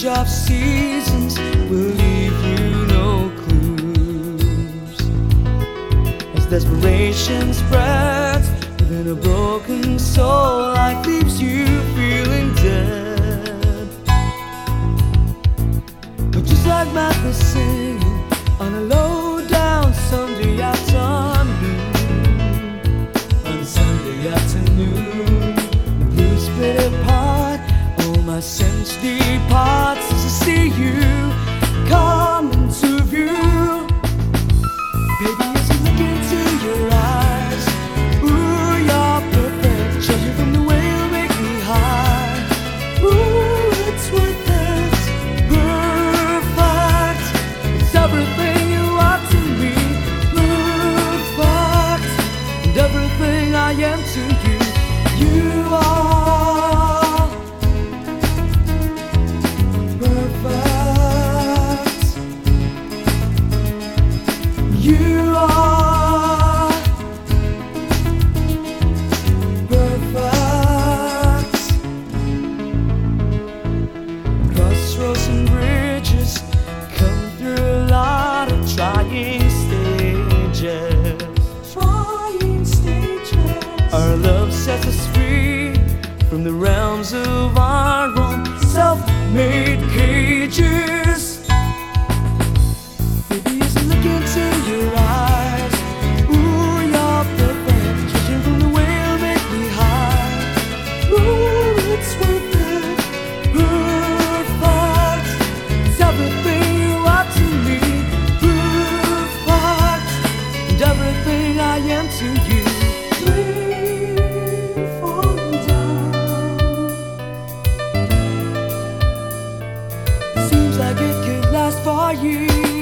change of seasons will leave you no clues. As desperation spreads within a broken soul, life leaves you feeling dead. But just like madness singing on a low down Sunday afternoon, on Sunday afternoon. Sense departs I see you sets us free from the realms of our own self-made Seems like